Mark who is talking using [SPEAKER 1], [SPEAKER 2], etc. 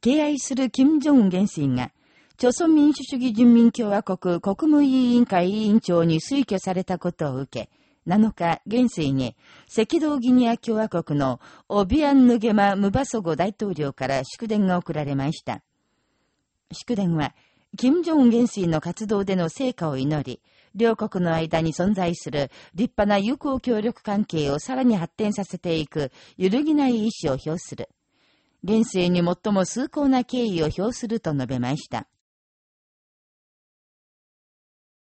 [SPEAKER 1] 敬愛する金正恩元帥が、朝鮮民主主義人民共和国国務委員会委員長に推挙されたことを受け、7日、元帥に、赤道ギニア共和国のオビアンヌゲマ・ムバソゴ大統領から祝電が送られました。祝電は、金正恩元帥の活動での成果を祈り、両国の間に存在する立派な友好協力関係をさらに発展させていく揺るぎない意志を表する。現世に最も崇高な敬意を表すると述べました。